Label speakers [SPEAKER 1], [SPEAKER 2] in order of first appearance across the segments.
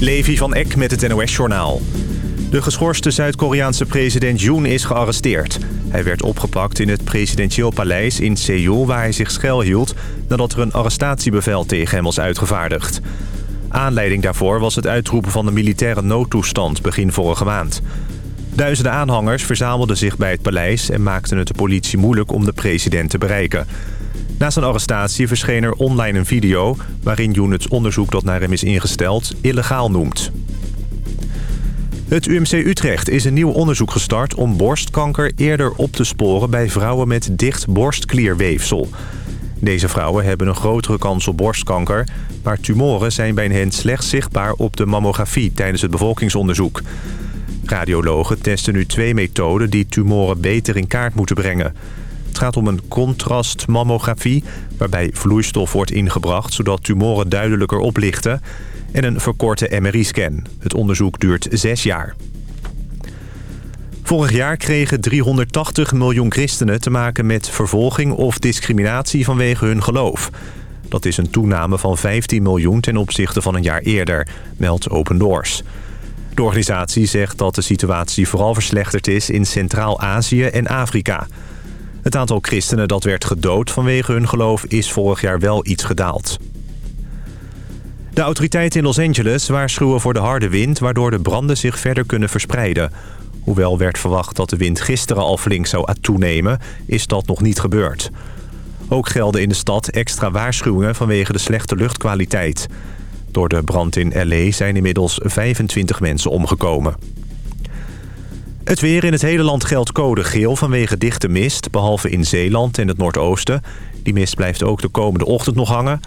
[SPEAKER 1] Levi van Eck met het NOS-journaal. De geschorste Zuid-Koreaanse president Yoon is gearresteerd. Hij werd opgepakt in het presidentieel paleis in Seoul... waar hij zich schuilhield nadat er een arrestatiebevel tegen hem was uitgevaardigd. Aanleiding daarvoor was het uitroepen van de militaire noodtoestand begin vorige maand. Duizenden aanhangers verzamelden zich bij het paleis... en maakten het de politie moeilijk om de president te bereiken... Na zijn arrestatie verscheen er online een video... waarin Yoon het onderzoek dat naar hem is ingesteld illegaal noemt. Het UMC Utrecht is een nieuw onderzoek gestart om borstkanker eerder op te sporen bij vrouwen met dicht borstklierweefsel. Deze vrouwen hebben een grotere kans op borstkanker, maar tumoren zijn bij hen slechts zichtbaar op de mammografie tijdens het bevolkingsonderzoek. Radiologen testen nu twee methoden die tumoren beter in kaart moeten brengen. Het gaat om een contrastmammografie waarbij vloeistof wordt ingebracht... zodat tumoren duidelijker oplichten en een verkorte MRI-scan. Het onderzoek duurt zes jaar. Vorig jaar kregen 380 miljoen christenen te maken met vervolging of discriminatie vanwege hun geloof. Dat is een toename van 15 miljoen ten opzichte van een jaar eerder, meldt Open Doors. De organisatie zegt dat de situatie vooral verslechterd is in Centraal-Azië en Afrika... Het aantal christenen dat werd gedood vanwege hun geloof is vorig jaar wel iets gedaald. De autoriteiten in Los Angeles waarschuwen voor de harde wind... waardoor de branden zich verder kunnen verspreiden. Hoewel werd verwacht dat de wind gisteren al flink zou toenemen... is dat nog niet gebeurd. Ook gelden in de stad extra waarschuwingen vanwege de slechte luchtkwaliteit. Door de brand in L.A. zijn inmiddels 25 mensen omgekomen. Het weer in het hele land geldt code geel vanwege dichte mist... behalve in Zeeland en het Noordoosten. Die mist blijft ook de komende ochtend nog hangen.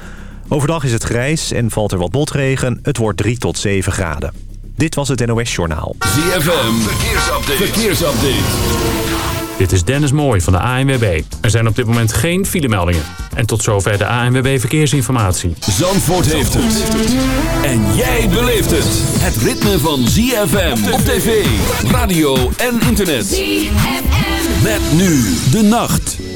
[SPEAKER 1] Overdag is het grijs en valt er wat motregen. Het wordt 3 tot 7 graden. Dit was het NOS Journaal.
[SPEAKER 2] ZFM, verkeersupdate. verkeersupdate.
[SPEAKER 3] Dit is Dennis Mooij van de ANWB. Er zijn op dit moment geen filemeldingen. En tot zover de ANWB Verkeersinformatie.
[SPEAKER 2] Zandvoort heeft het. En jij beleeft het. Het ritme van ZFM op tv, radio en internet. ZFM. Met nu de nacht.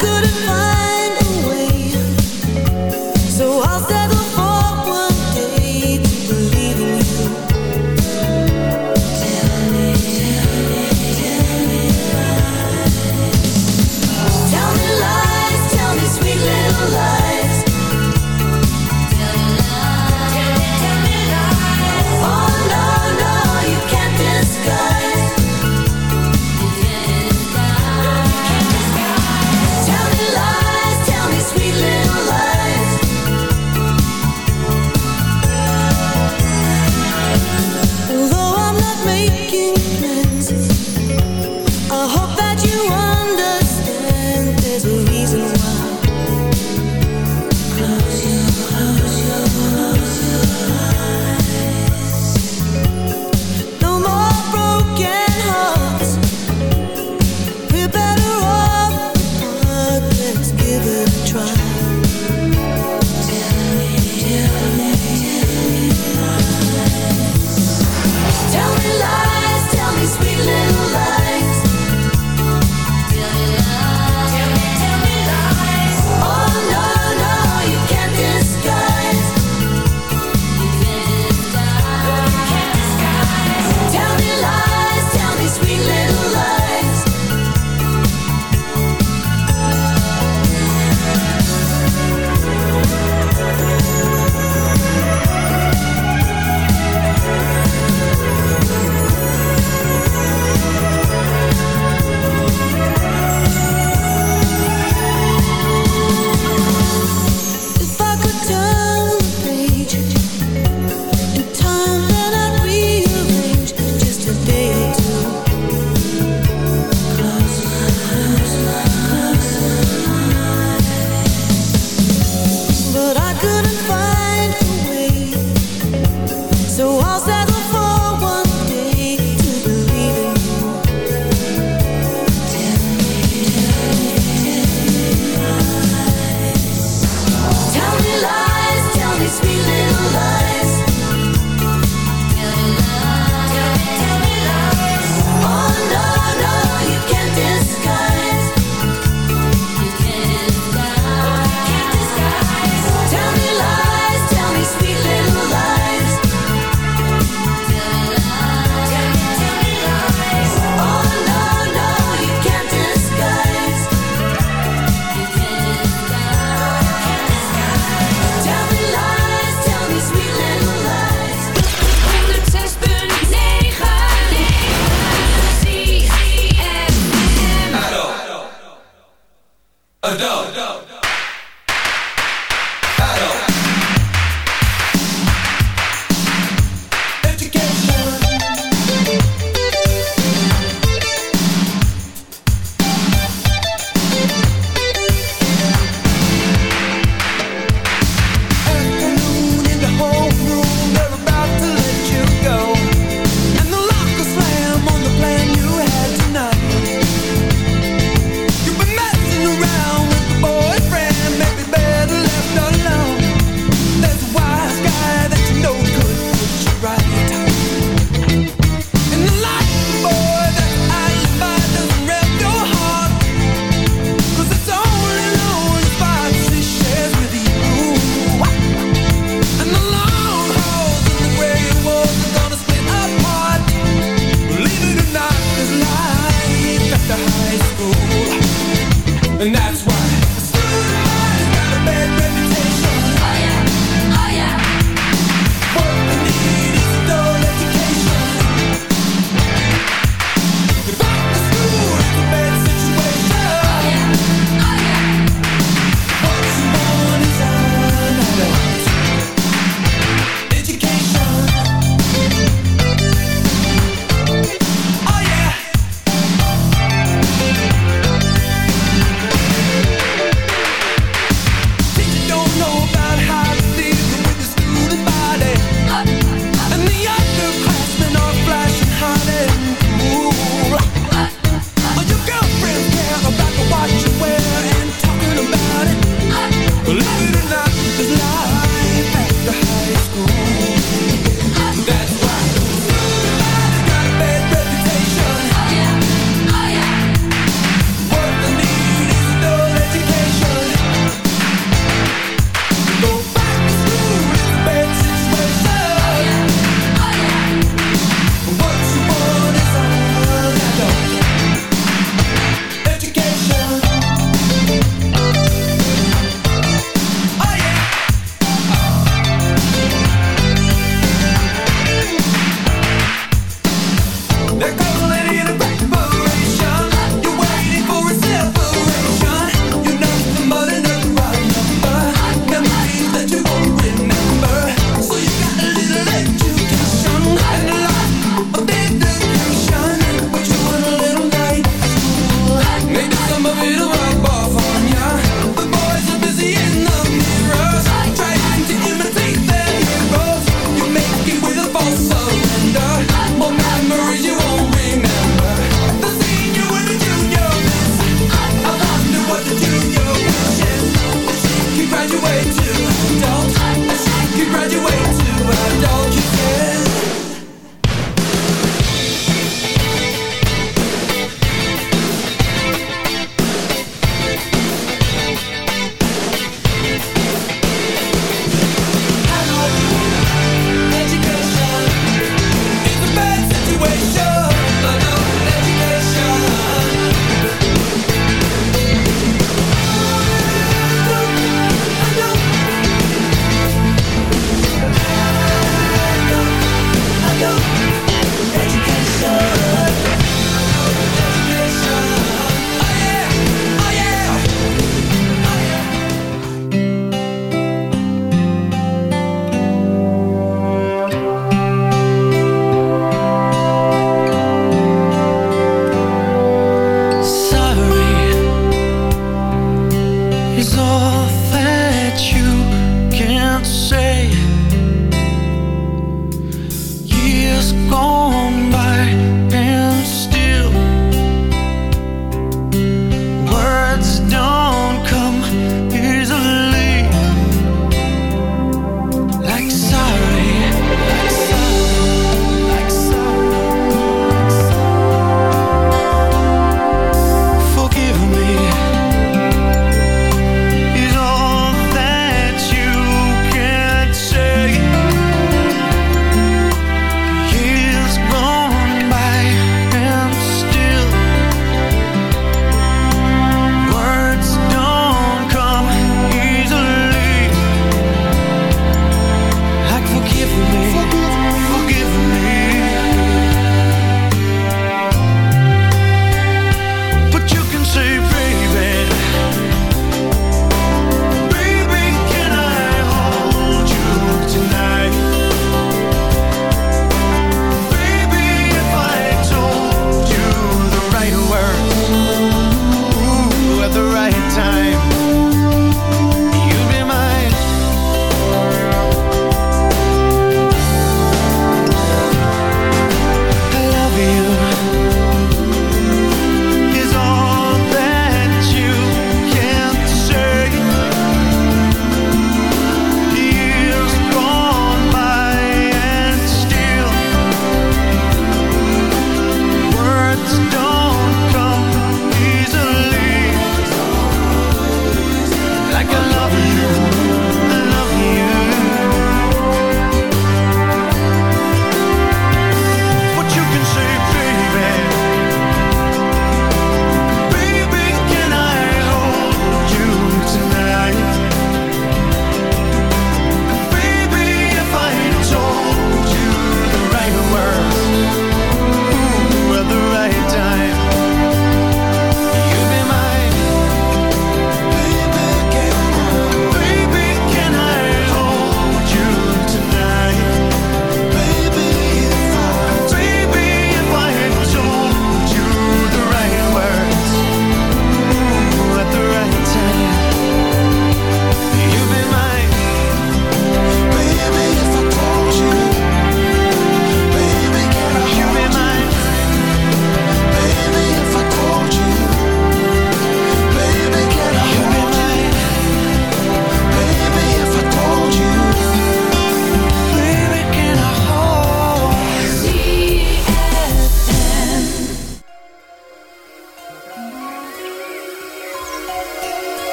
[SPEAKER 4] Couldn't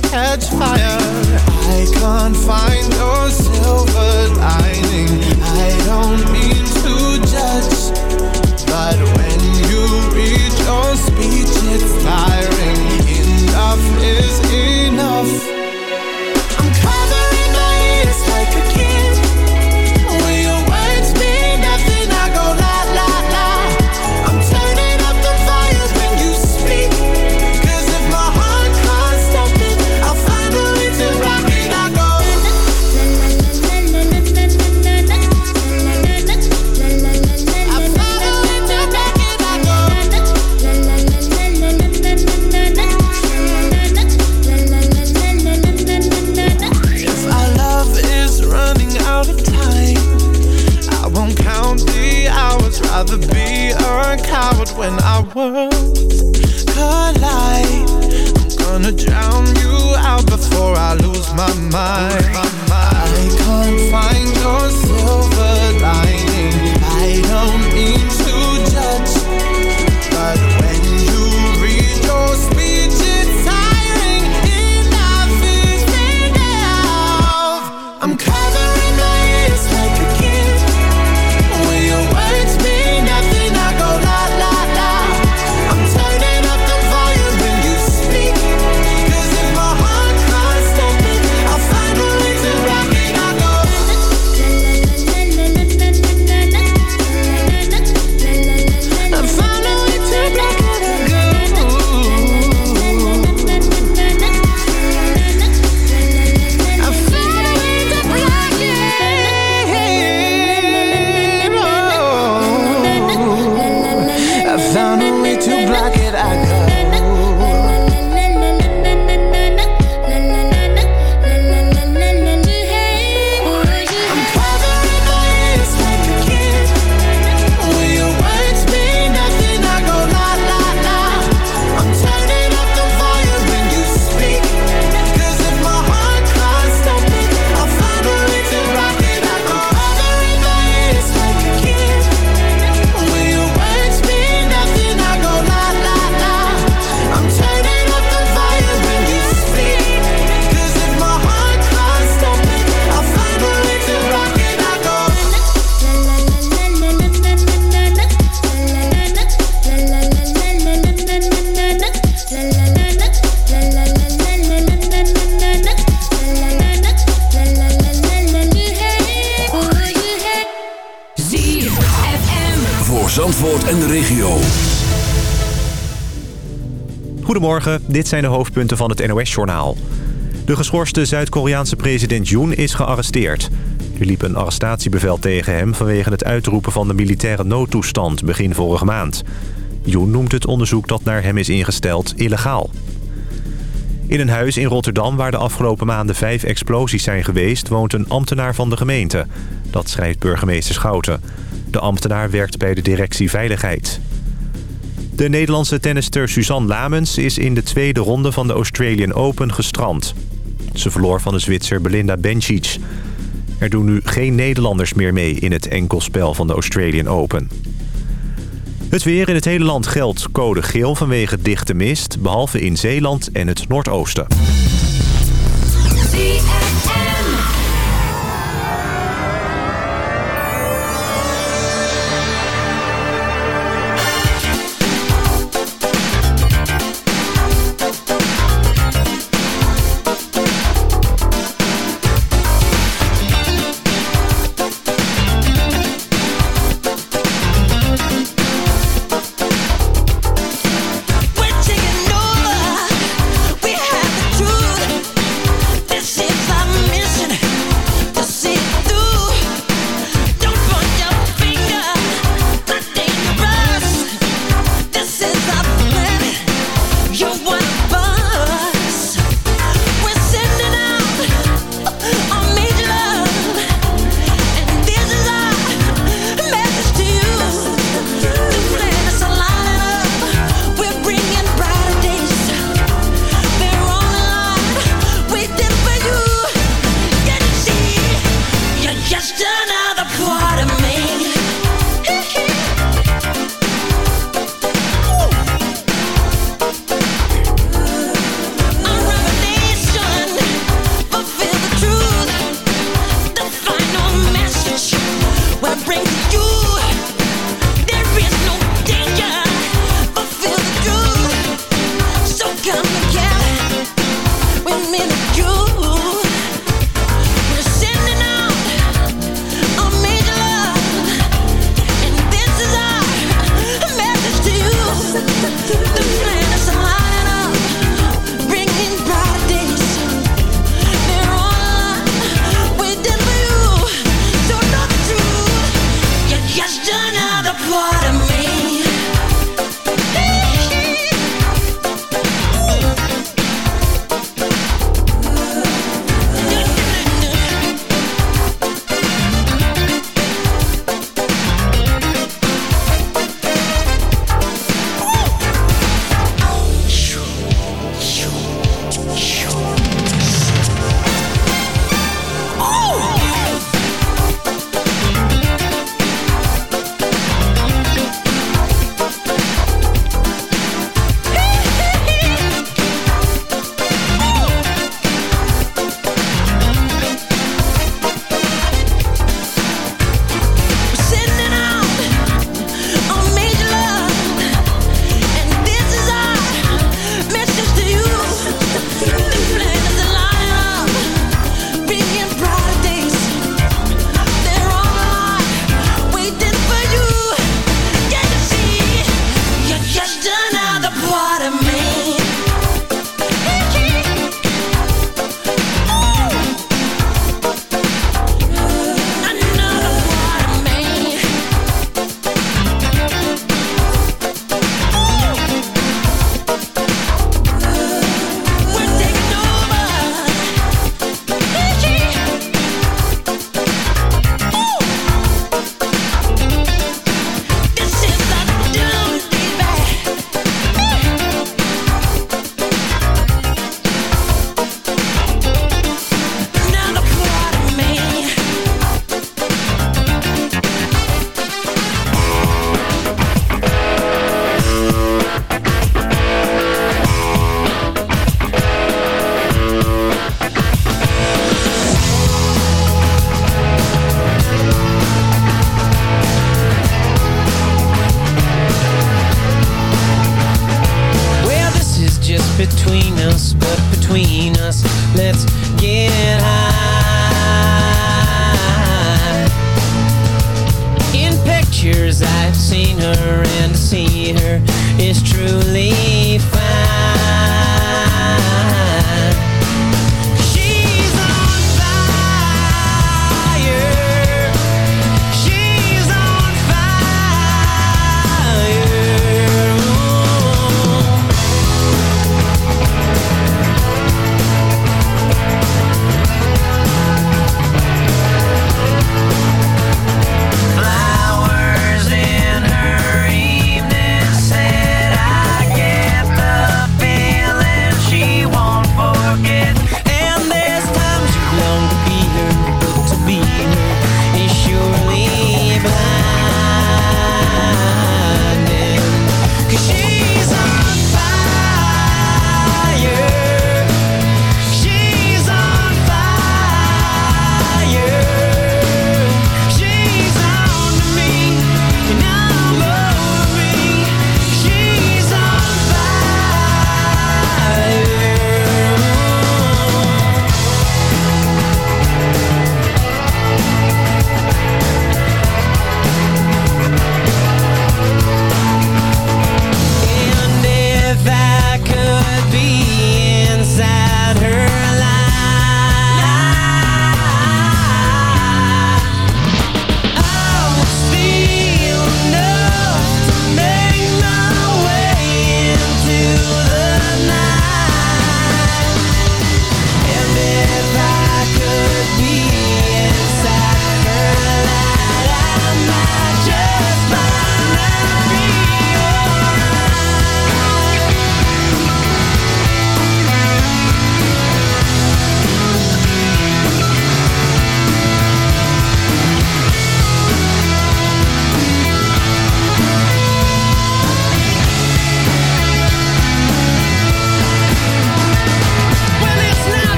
[SPEAKER 5] catch fire.
[SPEAKER 4] Dit zijn de hoofdpunten van het NOS-journaal. De geschorste Zuid-Koreaanse president Yoon is gearresteerd. Er liep een arrestatiebevel tegen hem vanwege het uitroepen van de militaire noodtoestand begin vorige maand. Yoon noemt het onderzoek dat naar hem is ingesteld illegaal. In een huis in Rotterdam waar de afgelopen maanden vijf explosies zijn geweest... woont een ambtenaar van de gemeente. Dat schrijft burgemeester Schouten. De ambtenaar werkt bij de directie Veiligheid. De Nederlandse tennister Suzanne Lamens is in de tweede ronde van de Australian Open gestrand. Ze verloor van de Zwitser Belinda Bencic. Er doen nu geen Nederlanders meer mee in het enkelspel van de Australian Open. Het weer in het hele land geldt code geel vanwege dichte mist... behalve in Zeeland en het Noordoosten.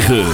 [SPEAKER 6] 9.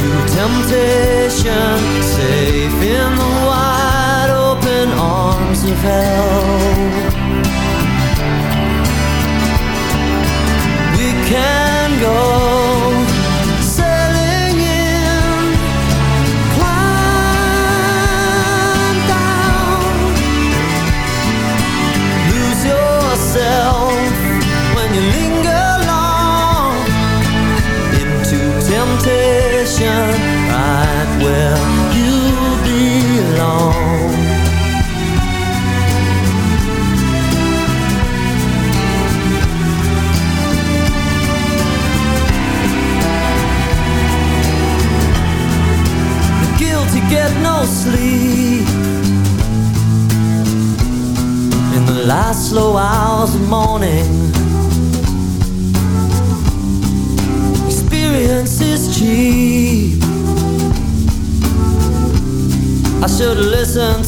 [SPEAKER 7] into temptation, safe in the wide open arms of hell.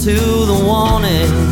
[SPEAKER 5] To the warning.